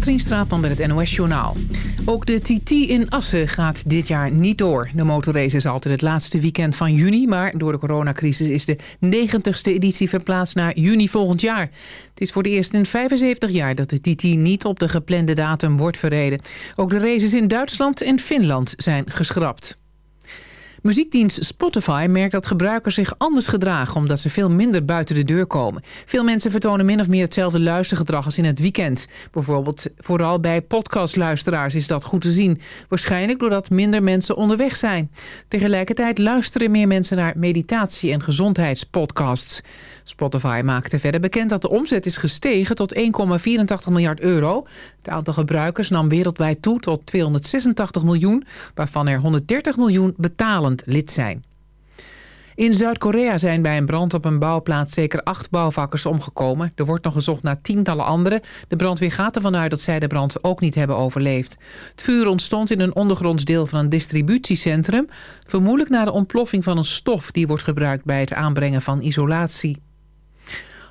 Katrien Straatman met het NOS Journaal. Ook de TT in Assen gaat dit jaar niet door. De motorrace is altijd het laatste weekend van juni... maar door de coronacrisis is de 90ste editie verplaatst naar juni volgend jaar. Het is voor het eerst in 75 jaar dat de TT niet op de geplande datum wordt verreden. Ook de races in Duitsland en Finland zijn geschrapt. Muziekdienst Spotify merkt dat gebruikers zich anders gedragen... omdat ze veel minder buiten de deur komen. Veel mensen vertonen min of meer hetzelfde luistergedrag als in het weekend. Bijvoorbeeld vooral bij podcastluisteraars is dat goed te zien. Waarschijnlijk doordat minder mensen onderweg zijn. Tegelijkertijd luisteren meer mensen naar meditatie- en gezondheidspodcasts. Spotify maakte verder bekend dat de omzet is gestegen tot 1,84 miljard euro. Het aantal gebruikers nam wereldwijd toe tot 286 miljoen... waarvan er 130 miljoen betalend lid zijn. In Zuid-Korea zijn bij een brand op een bouwplaats zeker acht bouwvakkers omgekomen. Er wordt nog gezocht naar tientallen anderen. De brandweer gaat ervan uit dat zij de brand ook niet hebben overleefd. Het vuur ontstond in een ondergronds deel van een distributiecentrum. Vermoedelijk na de ontploffing van een stof die wordt gebruikt bij het aanbrengen van isolatie.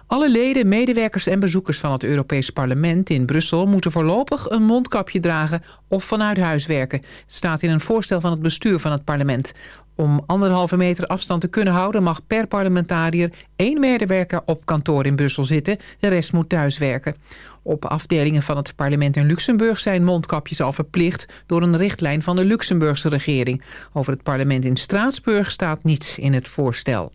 Alle leden, medewerkers en bezoekers van het Europees Parlement in Brussel... moeten voorlopig een mondkapje dragen of vanuit huis werken. Staat in een voorstel van het bestuur van het parlement. Om anderhalve meter afstand te kunnen houden... mag per parlementariër één medewerker op kantoor in Brussel zitten. De rest moet thuiswerken. Op afdelingen van het parlement in Luxemburg zijn mondkapjes al verplicht... door een richtlijn van de Luxemburgse regering. Over het parlement in Straatsburg staat niets in het voorstel.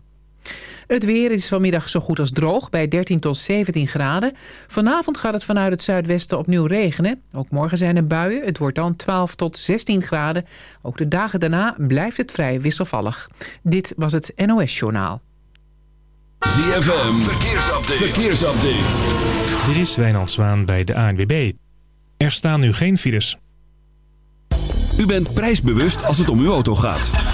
Het weer is vanmiddag zo goed als droog bij 13 tot 17 graden. Vanavond gaat het vanuit het zuidwesten opnieuw regenen. Ook morgen zijn er buien. Het wordt dan 12 tot 16 graden. Ook de dagen daarna blijft het vrij wisselvallig. Dit was het NOS Journaal. ZFM, verkeersupdate. verkeersupdate. Dit is Wijnand Zwaan bij de ANWB. Er staan nu geen files. U bent prijsbewust als het om uw auto gaat.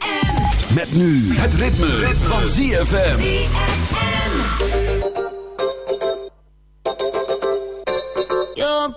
Met nu het ritme, van ZFM. You're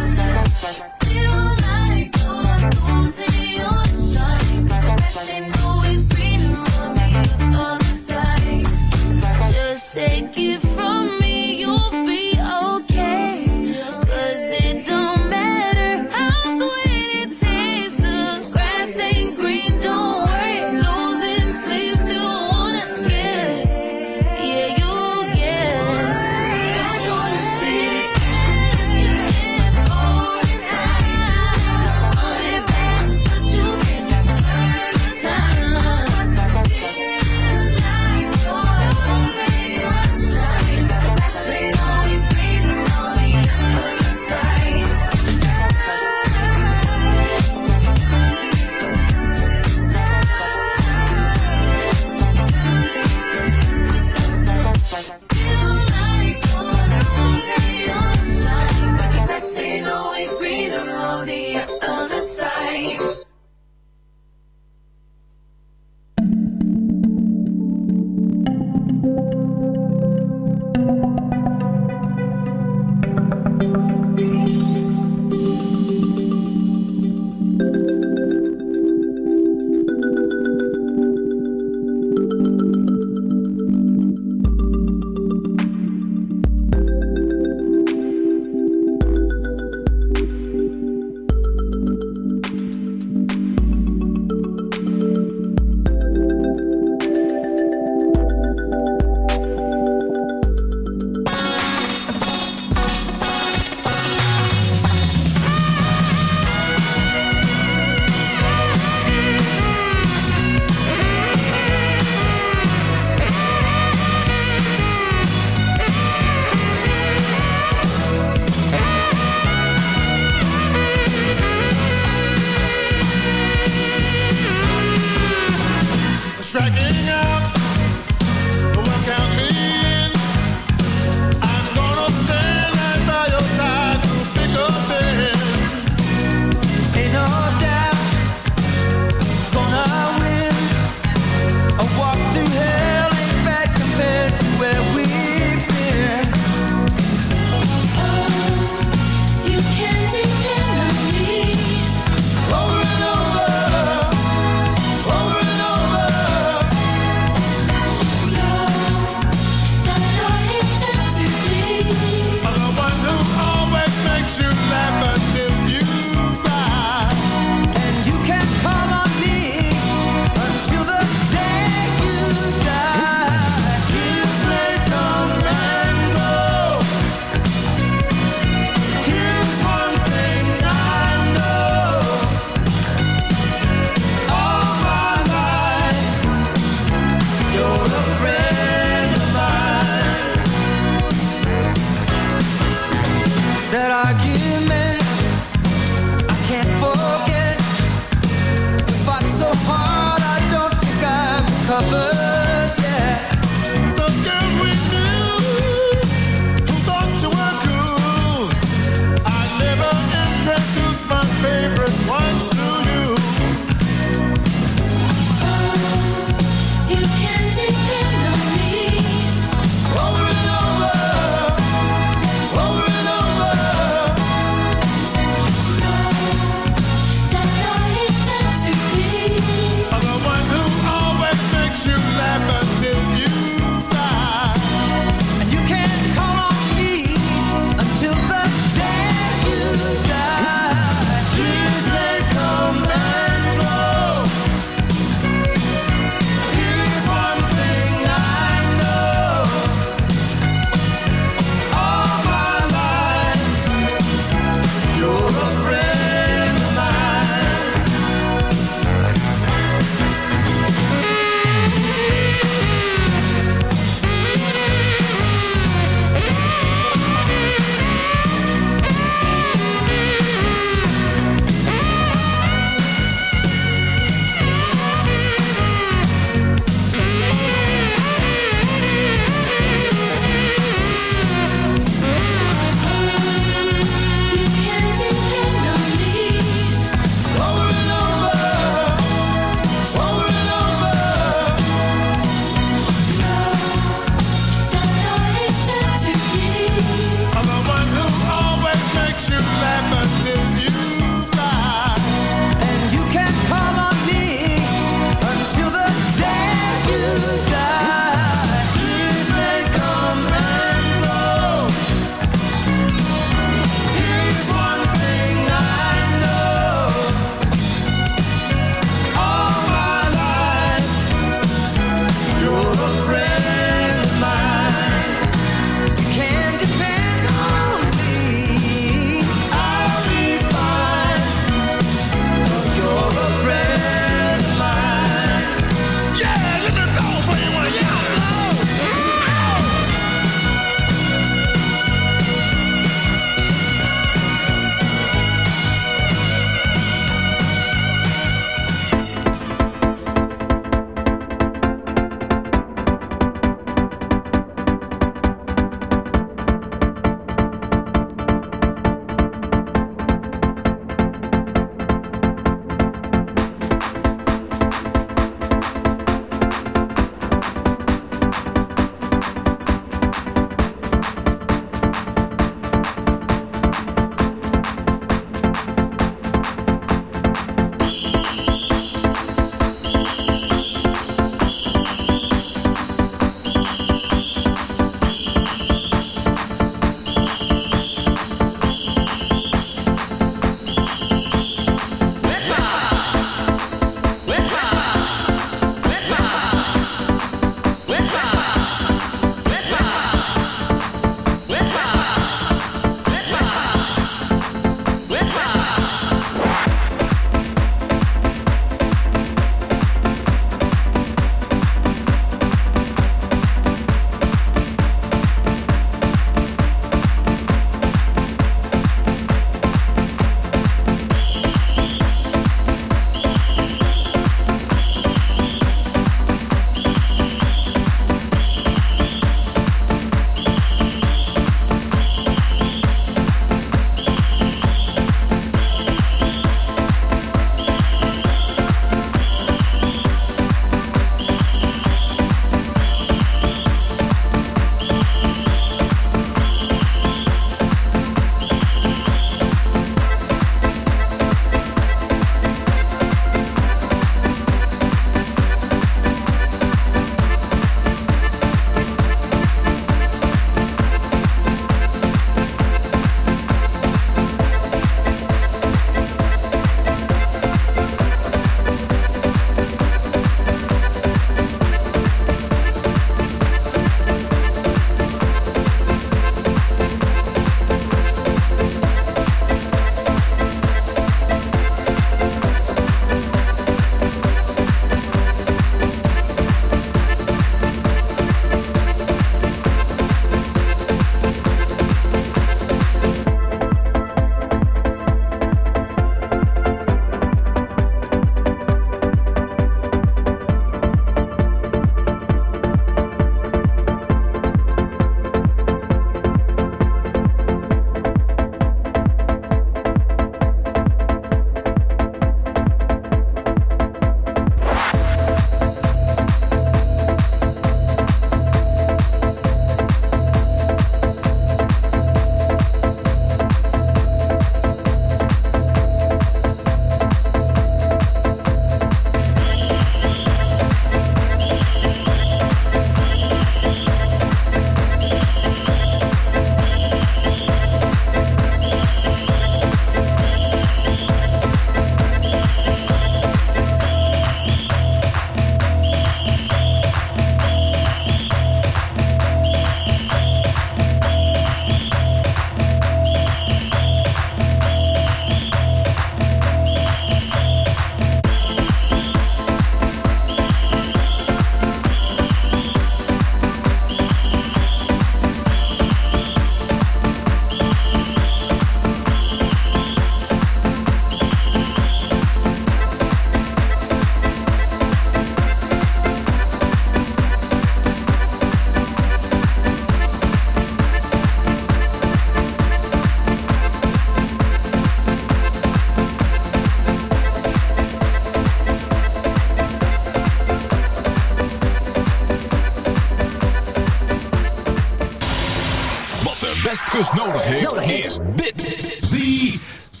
Westkust nodig heeft, is dit ZFM.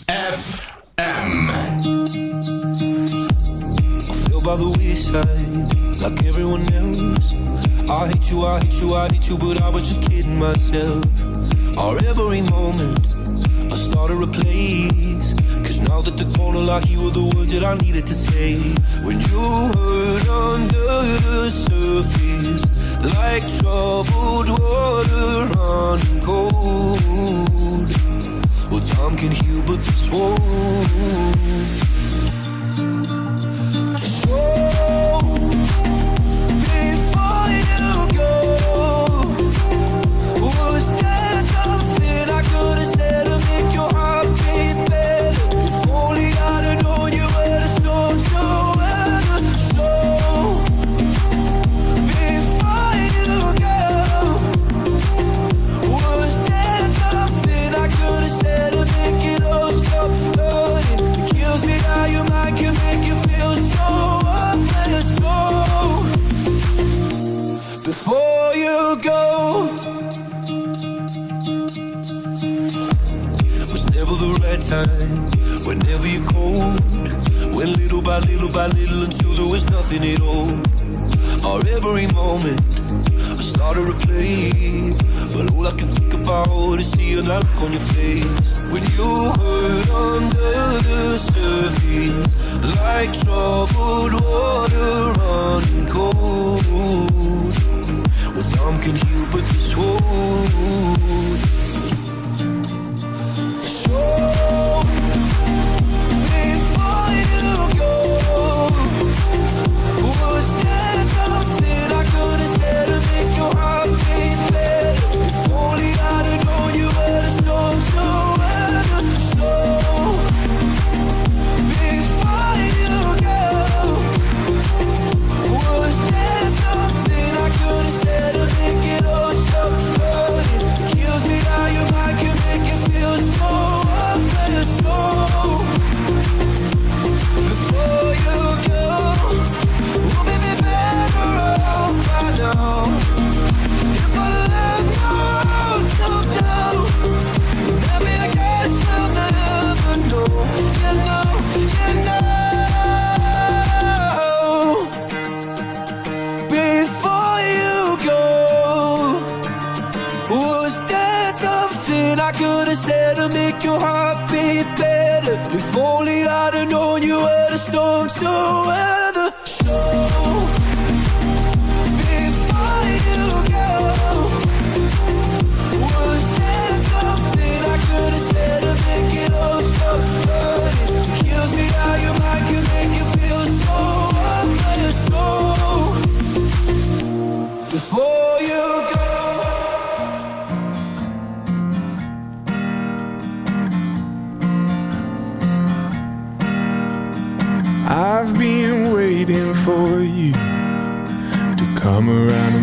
feel by the wayside like everyone else. I hate you, I hate you, I hate you, but I was just kidding myself. Our every moment, I started a place. Cause now that the corner lock, you were the words that I needed to say. Can heal, but this won't.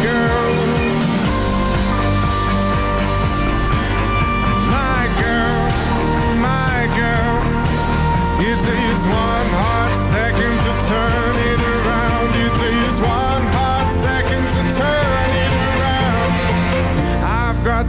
girl.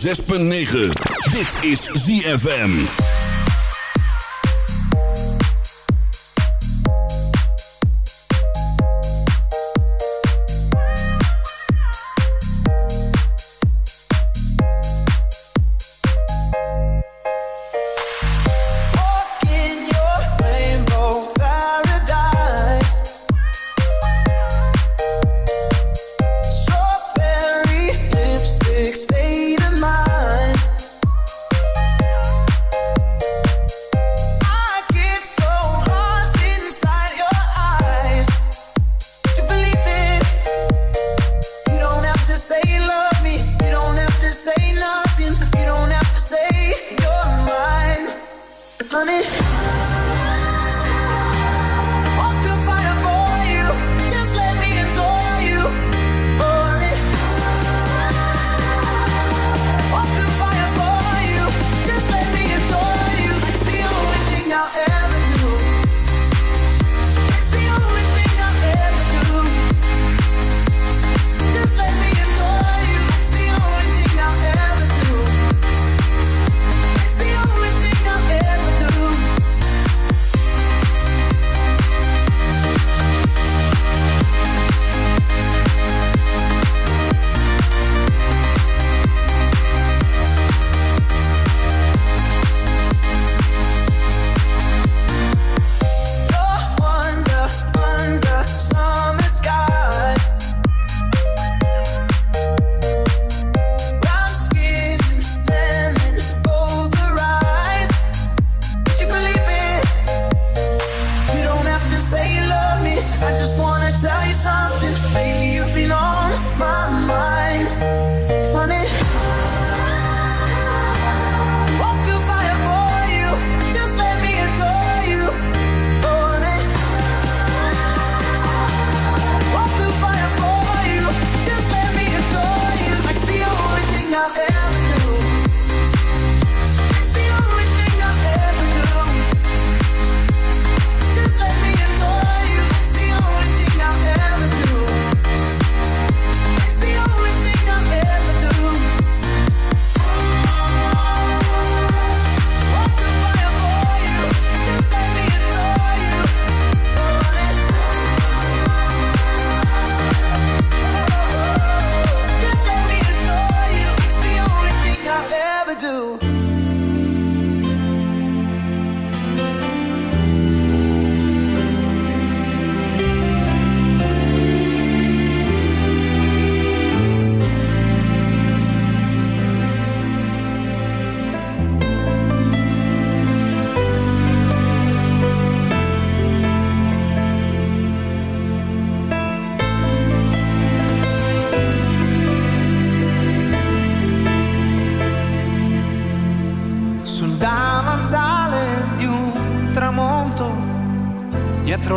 6.9. Dit is ZFM.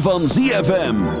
van ZFM.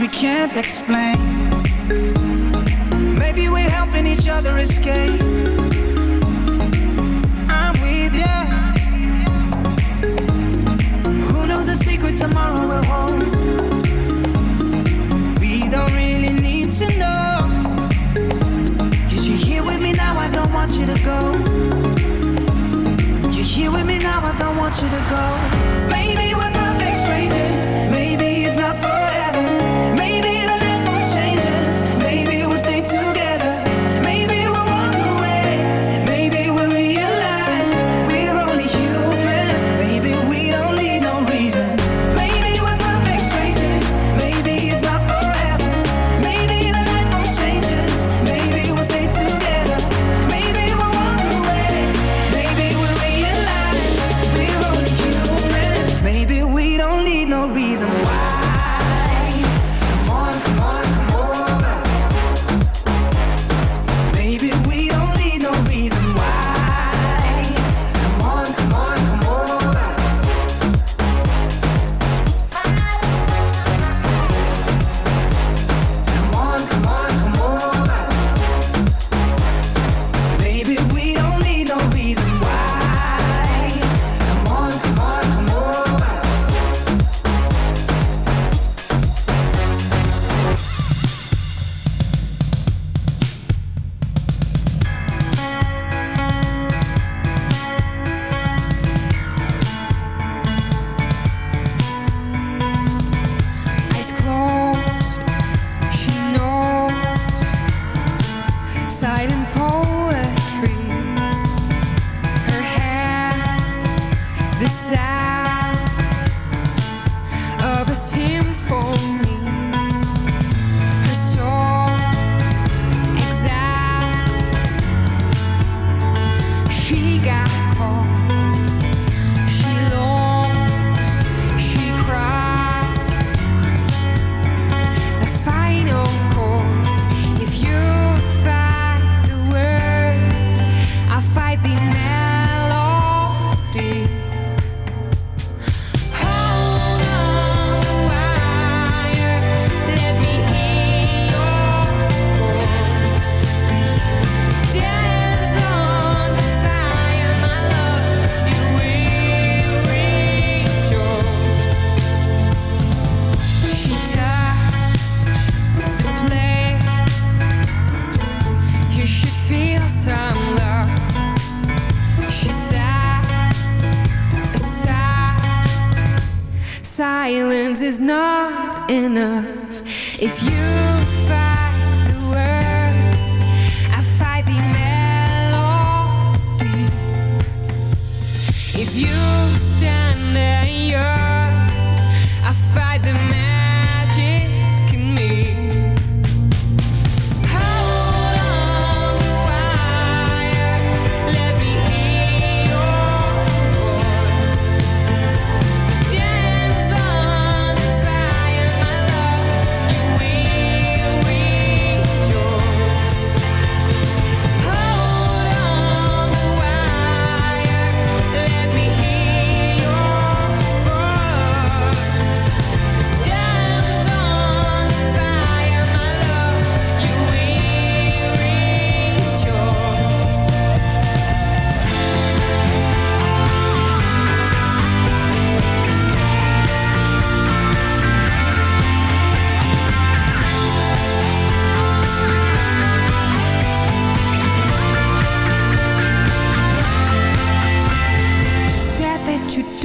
We can't explain. silence is not enough. If you the words, I the melody. If you stand there, you're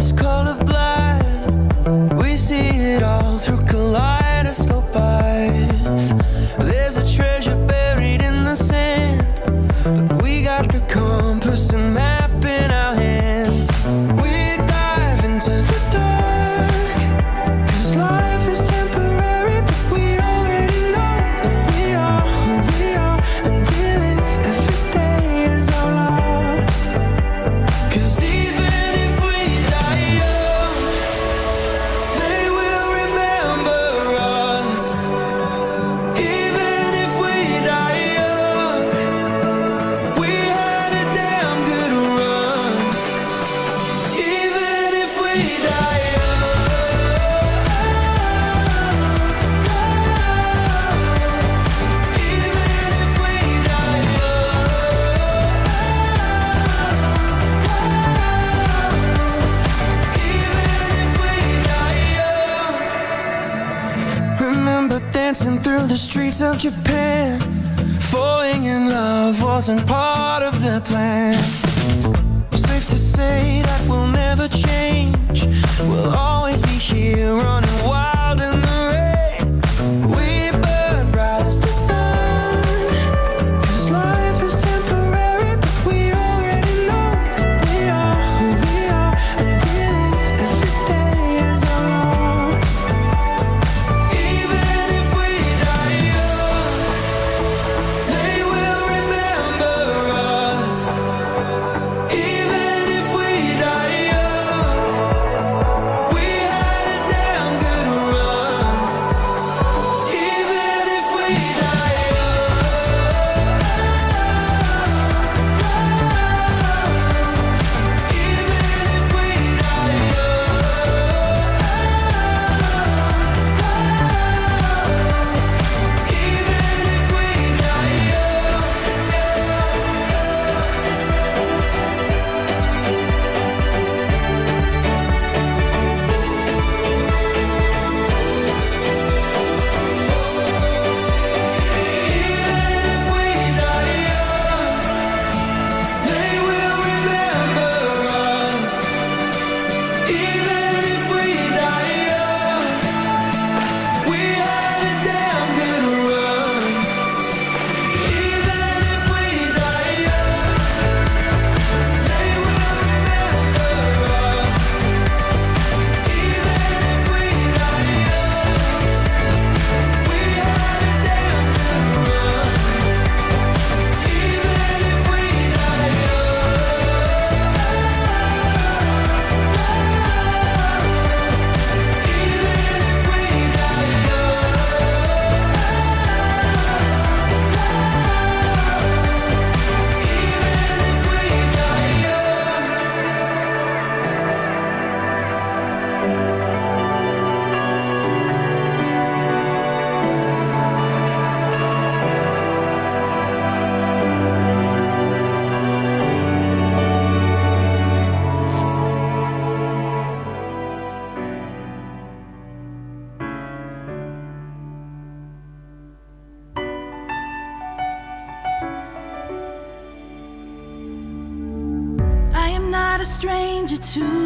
this car.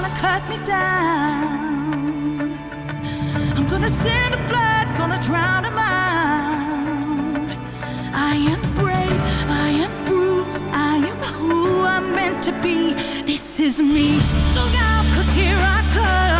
Wanna cut me down, I'm gonna send a blood, gonna drown them out. I am brave, I am bruised, I am who I'm meant to be. This is me. Look out, cause here I come.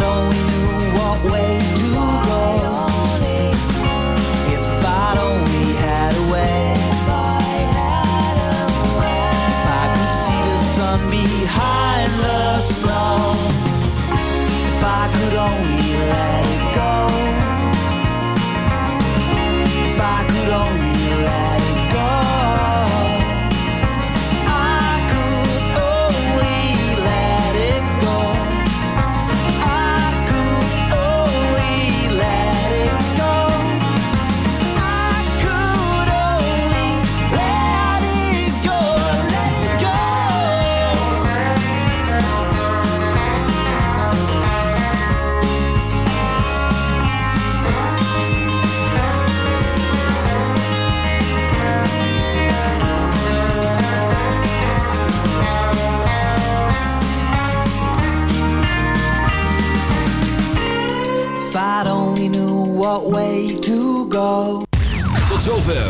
not only knew what way